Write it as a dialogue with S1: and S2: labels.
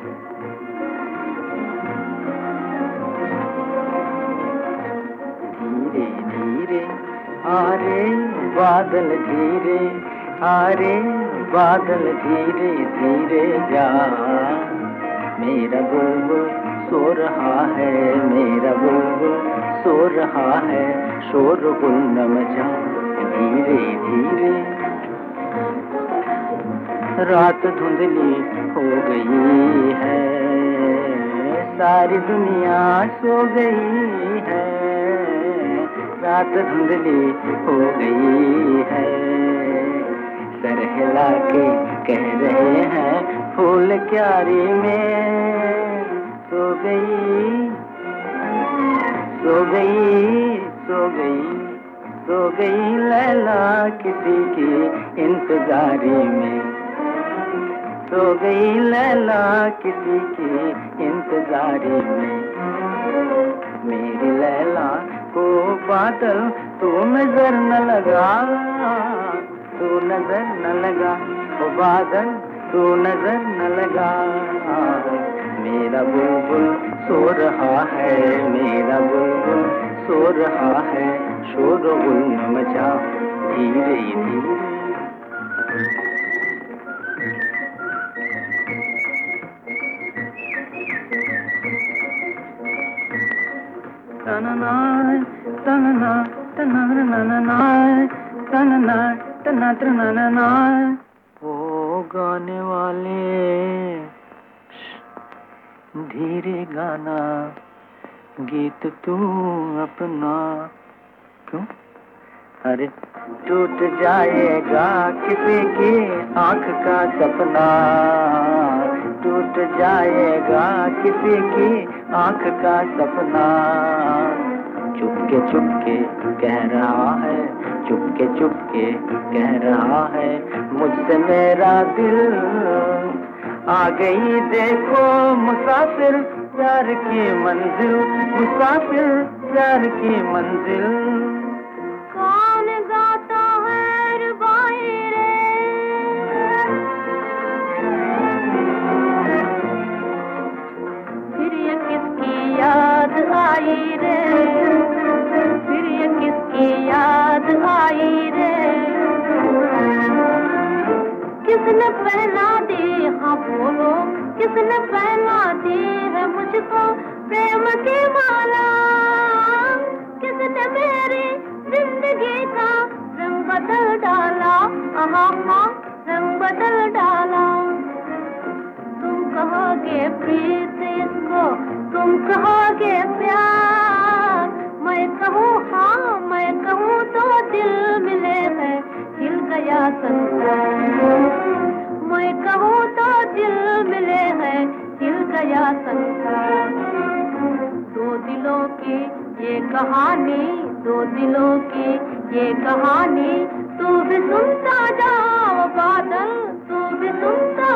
S1: धीरे धीरे आ रे बादल धीरे आ रे बादल धीरे धीरे जा। मेरा बुलबुल सो रहा है, मेरा बुलबुल सो रहा है, शोर गुल न मचा धीरे धीरे रात धुंधली हो गई है। सारी दुनिया सो गई है। रात धुंधली हो गई है। सर हिला के कह रहे हैं, फूल क्यारी में सो गई सो गई सो गई सो गई। लैला किसी की इंतजारी में सो गई लैला किसी के इंतजारी में। मेरी लैला को बादल तू नज़र न लगा, तू नज़र न लगा। ओ बादल तू नज़र न लगा। मेरा बुलबुल सो रहा है, मेरा बुलबुल सो रहा है। शोर न मचा, धीरे धीरे ओ गाने वाले धीरे गाना, गीत तू अपना, क्यों? अरे, टूट जाएगा किसी की आँख का सपना। टूट जाएगा किसी की आँख का सपना। चुपके चुपके कह रहा है, चुपके चुपके कह रहा है, मुझसे मेरा दिल आ गई देखो मुसाफिर प्यार की मंजिल, मुसाफिर प्यार की मंजिल।
S2: किसने पहला दी? हाँ बोलो, किसने पहला दी है मुझको प्रेम की माला? किसने मेरी ज़िंदगी का रंग बदल डाला? आहा हा रंग बदल डाला। तुम कहोगे प्रीत इसको तुम कहोगे प्यार। मैं कहूँ हाँ मैं कहूँ तो दिल मिले है, हिल गया संसार। संसार दो दिलों की ये कहानी, दो दिलों की ये कहानी, तू भी सुनता जाओ बादल, तू भी सुनता